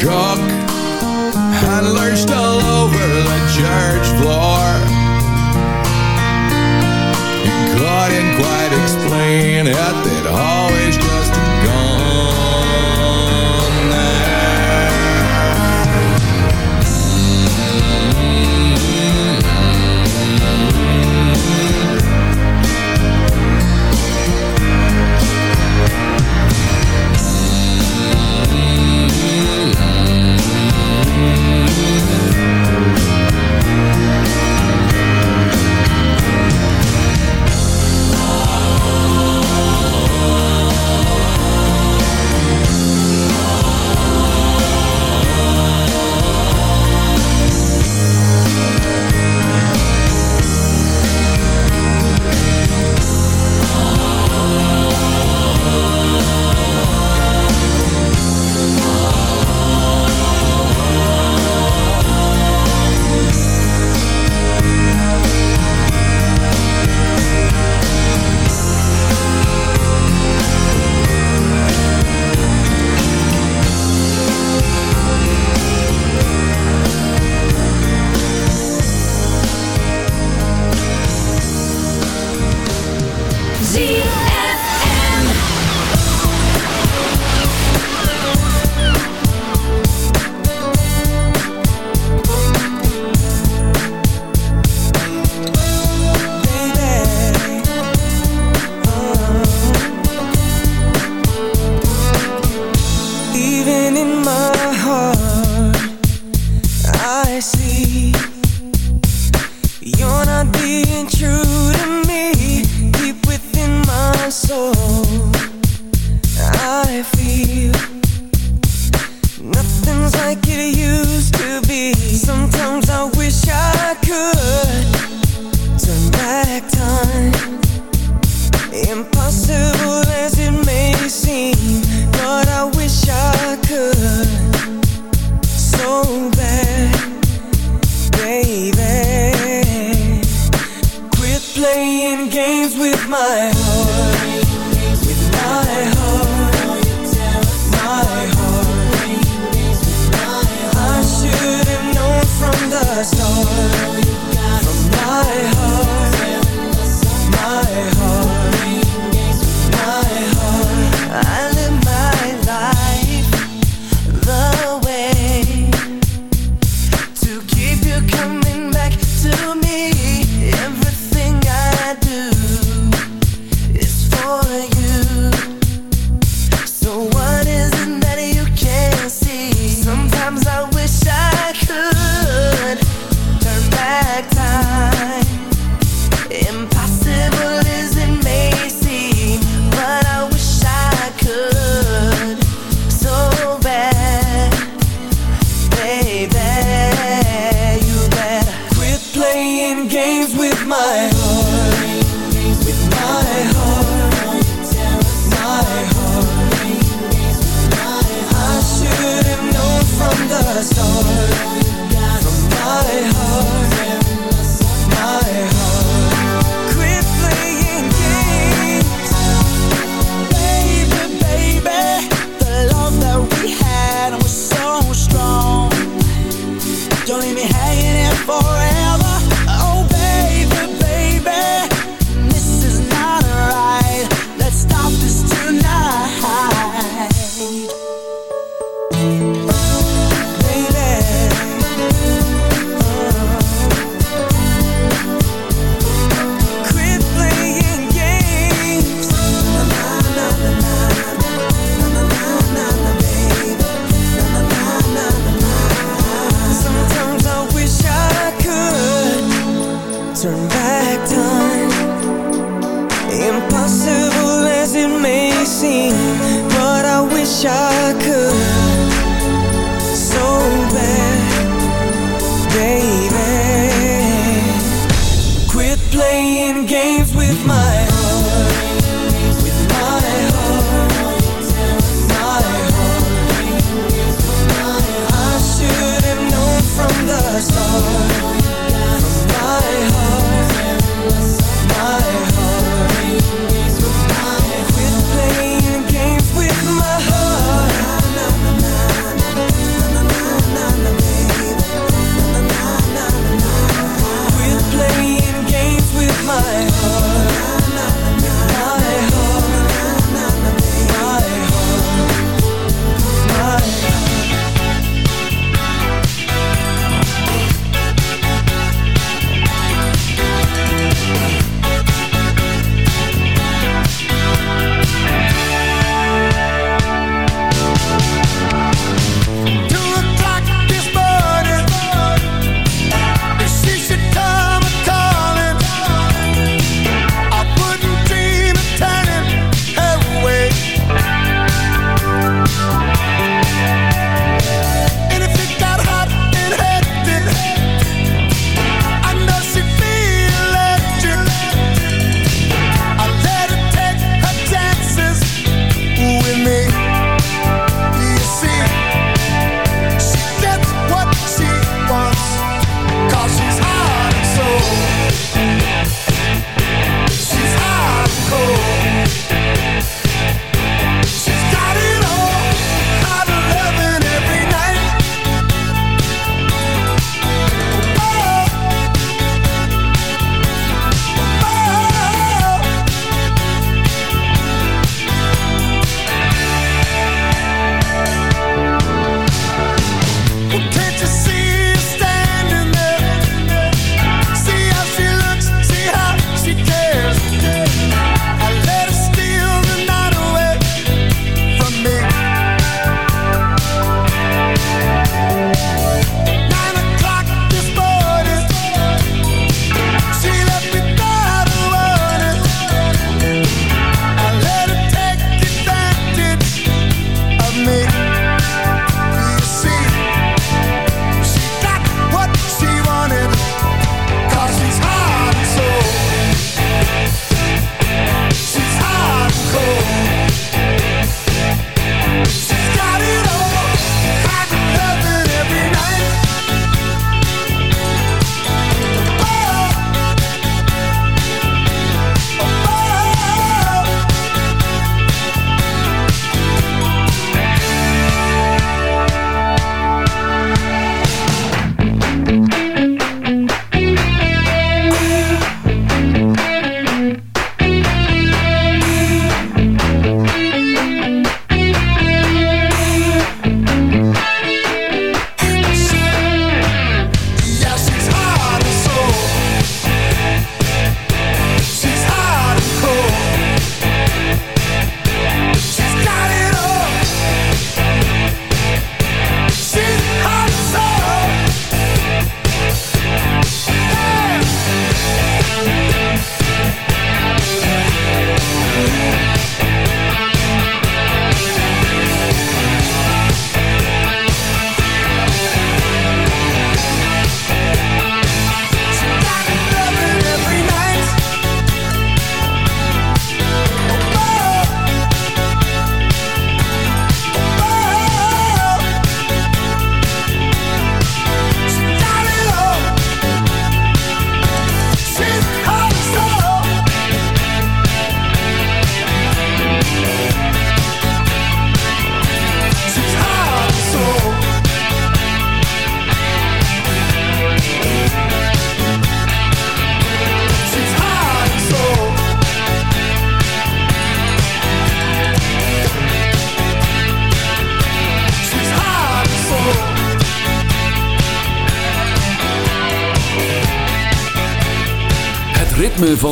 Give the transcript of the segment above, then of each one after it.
shook and lurched all over the church floor. He couldn't quite explain it.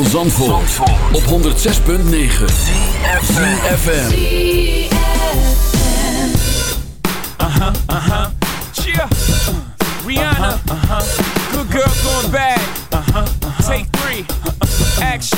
van Zandvoort, op 106.9 uh uh-huh Rihanna. Uh-huh Good girl going bad. Uh-huh, uh-huh. Take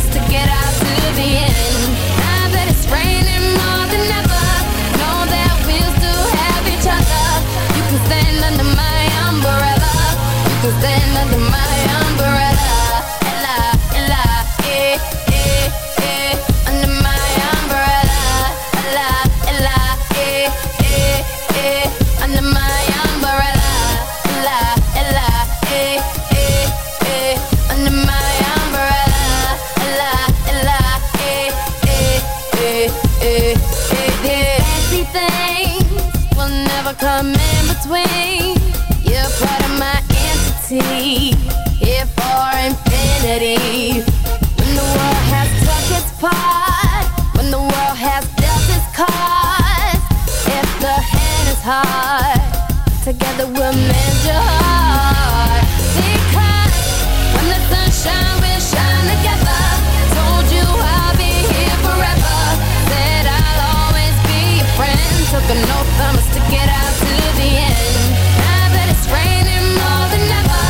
Can hard, together we'll mend your heart. Because when the sunshine will shine together, told you I'll be here forever. Said I'll always be your friend. Took an oath, promise to get out to the end. Now that it's raining more than ever,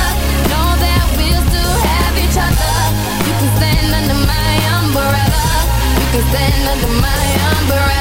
know that we'll still have each other. You can stand under my umbrella. You can stand under my umbrella.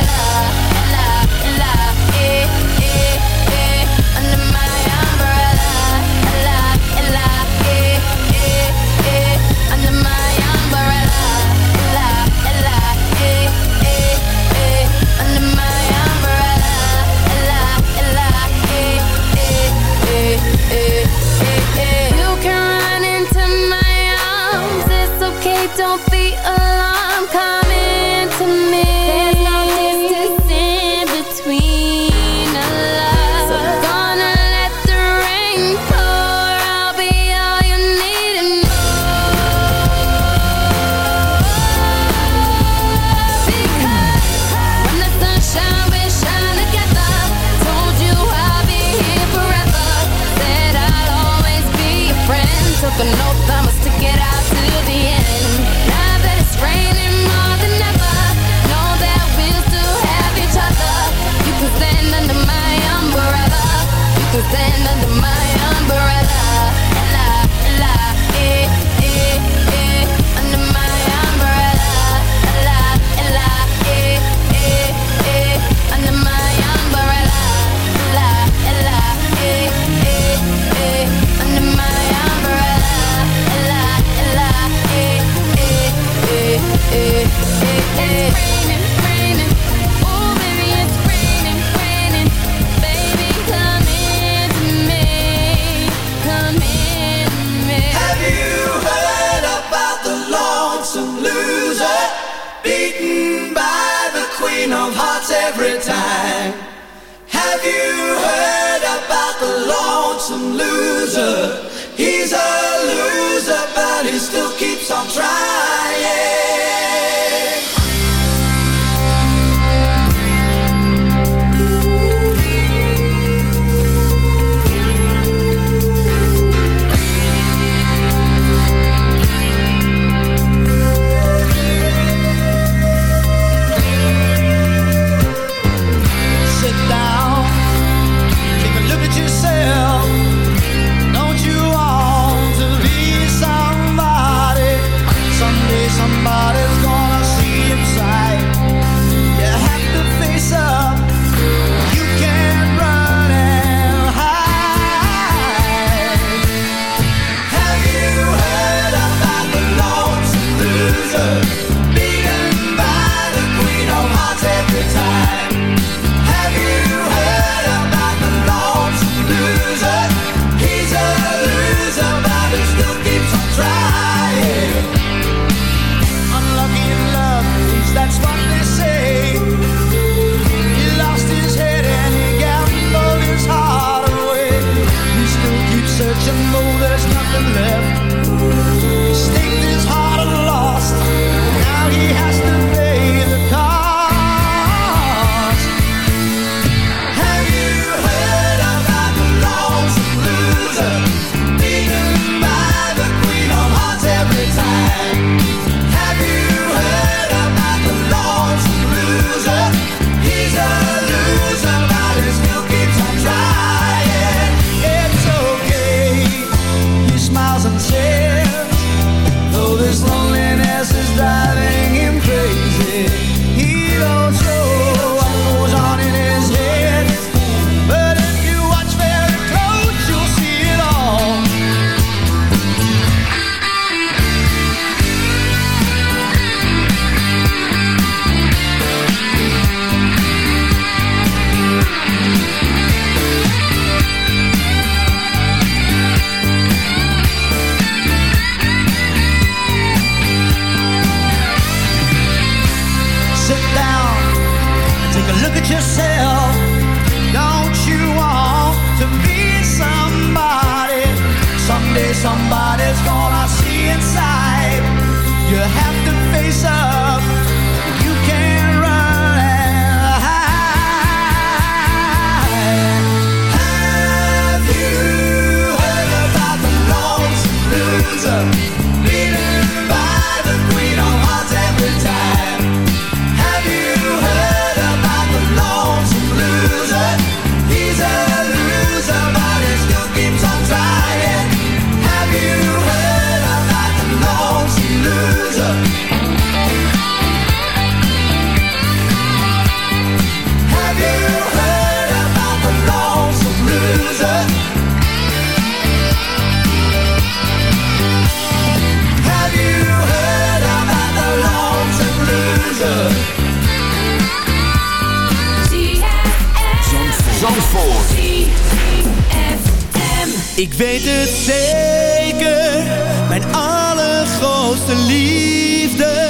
Ik weet het zeker, mijn allergrootste liefde,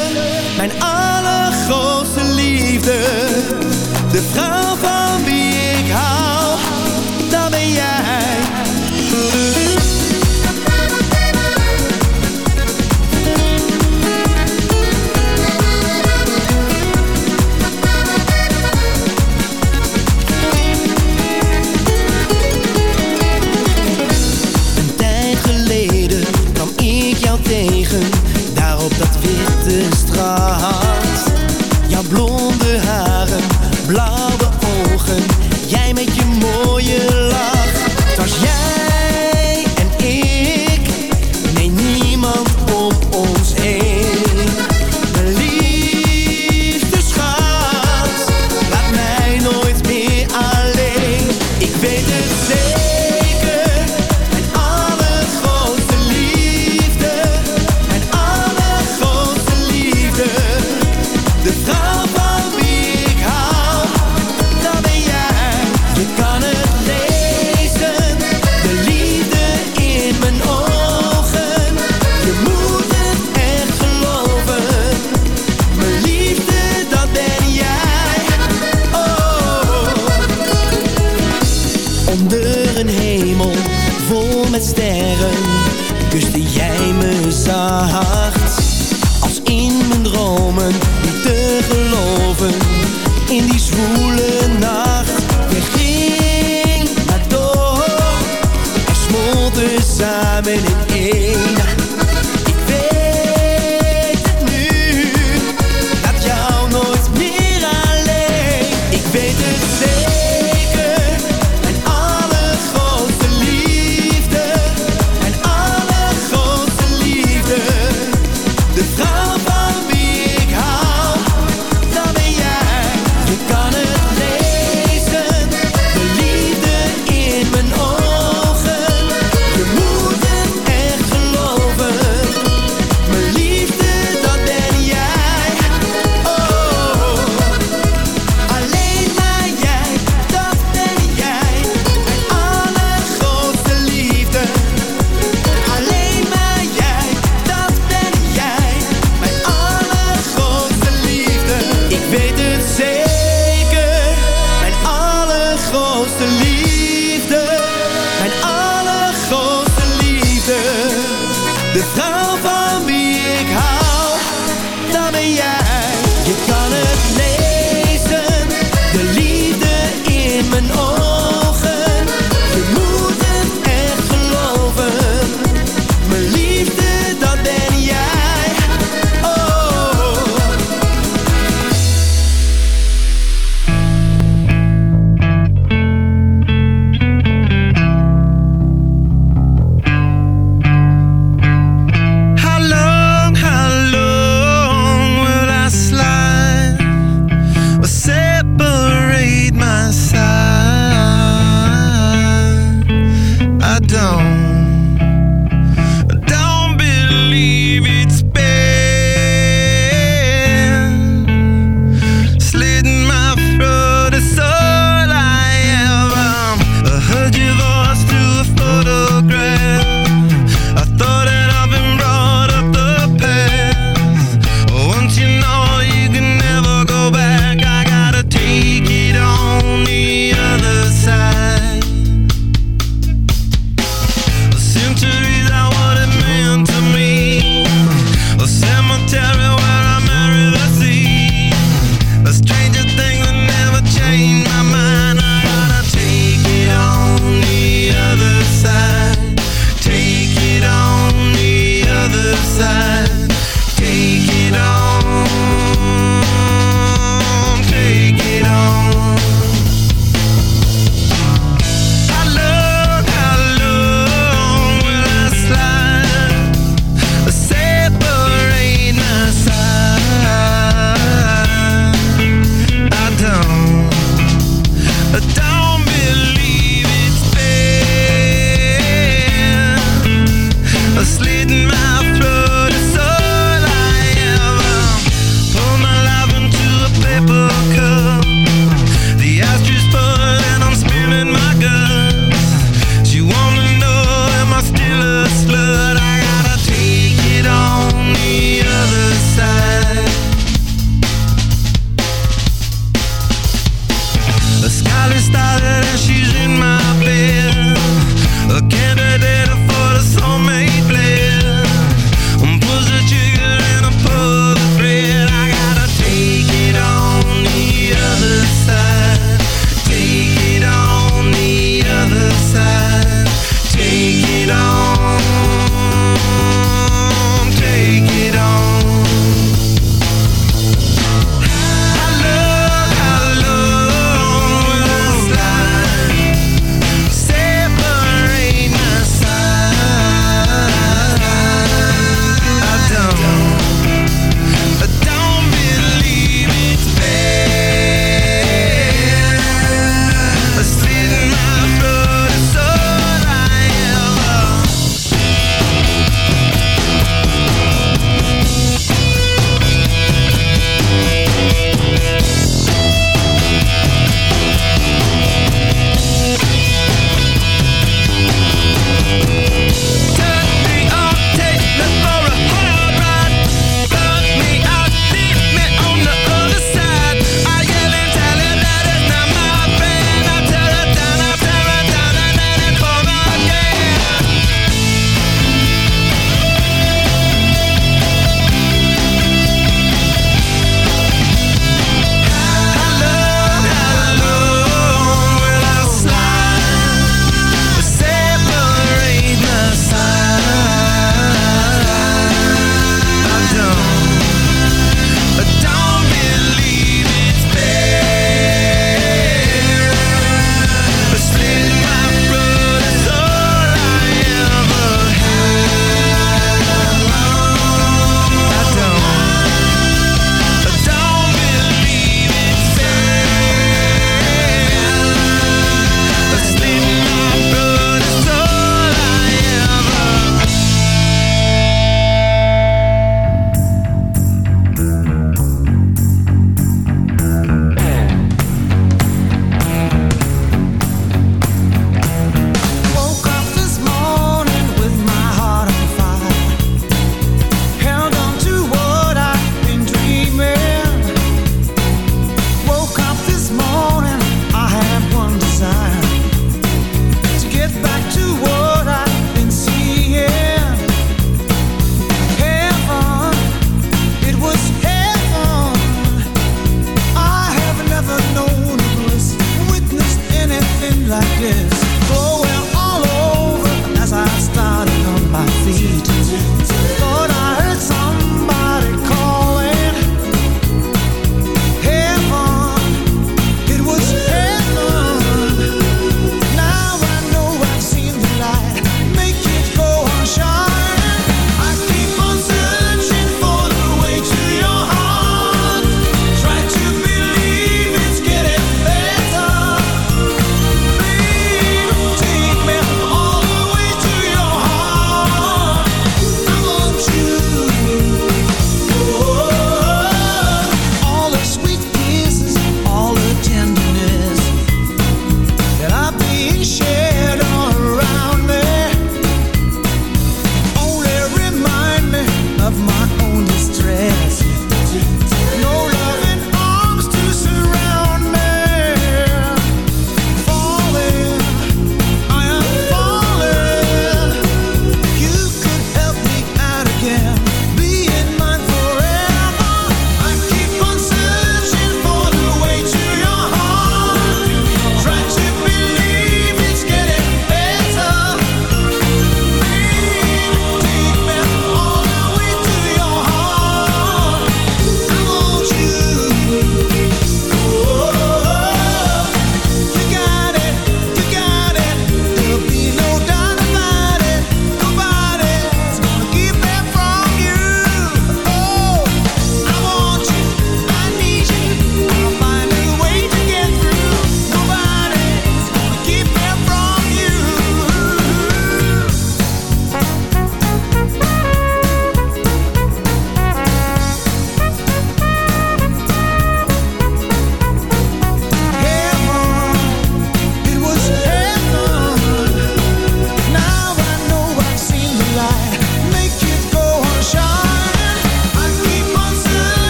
mijn allergrootste liefde.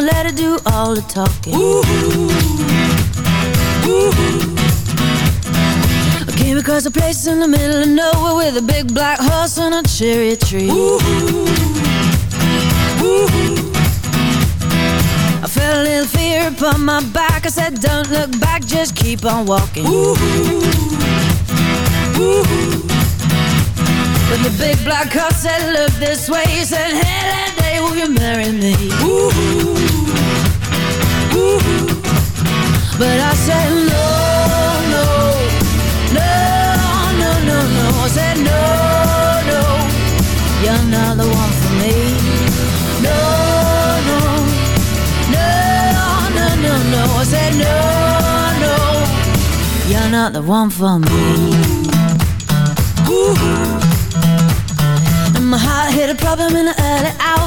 gonna let it do all the talking. I came across a place in the middle of nowhere with a big black horse and a cherry tree. I felt a little fear upon my back. I said, Don't look back, just keep on walking. But the big black horse said, look this way He said, hey, that day will you marry me? But I said, no, no No, no, no, no. I said, no, no You're not the one for me. No, no No, no, no, no. I said, no, no You're not the one for me. And my heart hit a problem in the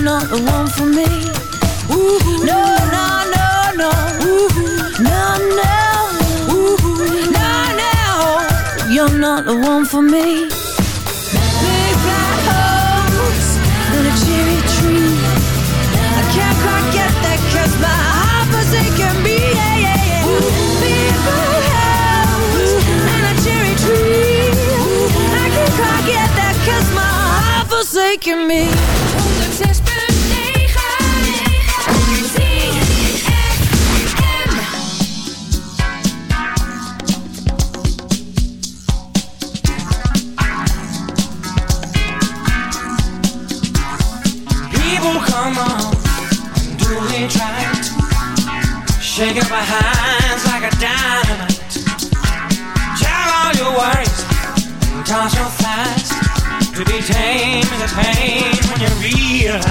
You're not the one for me. No, no, no, no, no, no, no, no, you're not the one for me. Big black house and a cherry tree. I can't quite get that 'cause my heart forsaken me. Yeah, yeah, yeah. Big black house and a cherry tree. I can't quite get that 'cause my heart forsaken me. Shake it behind like a dynamite. Tell all your worries and toss your thighs. To be tame is a pain when you realize.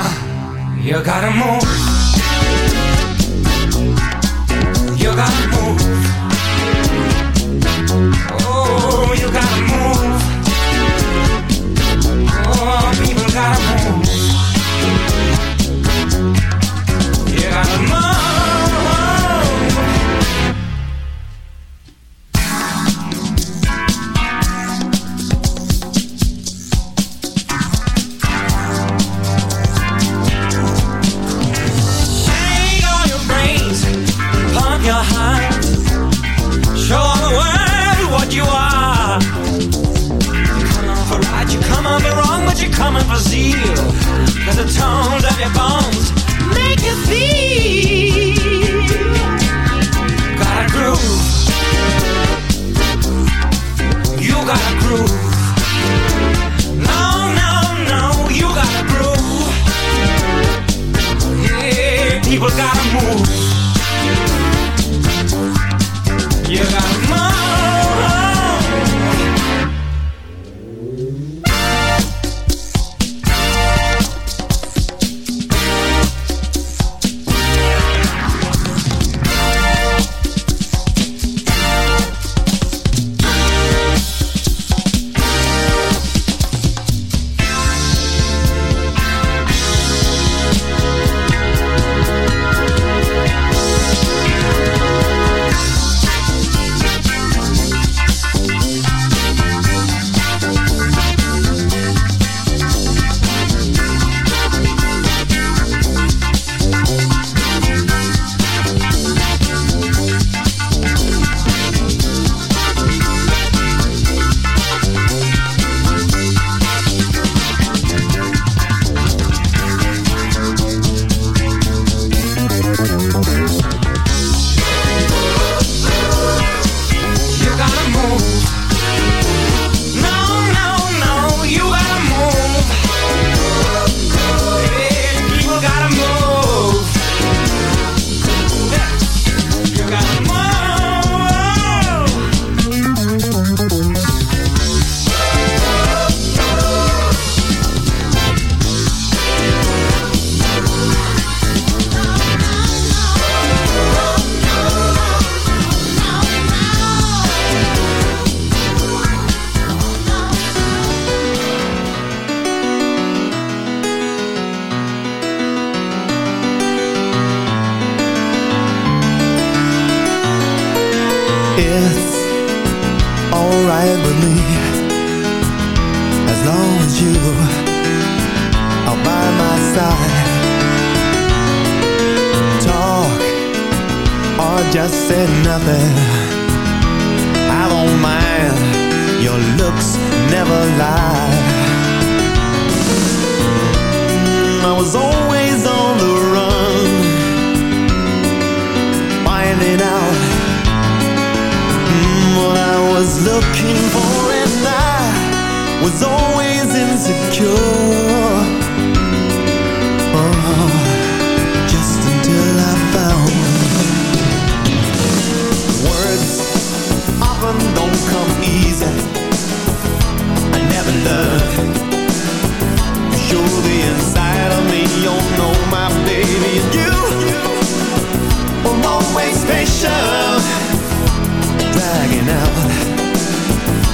Uh, you gotta move.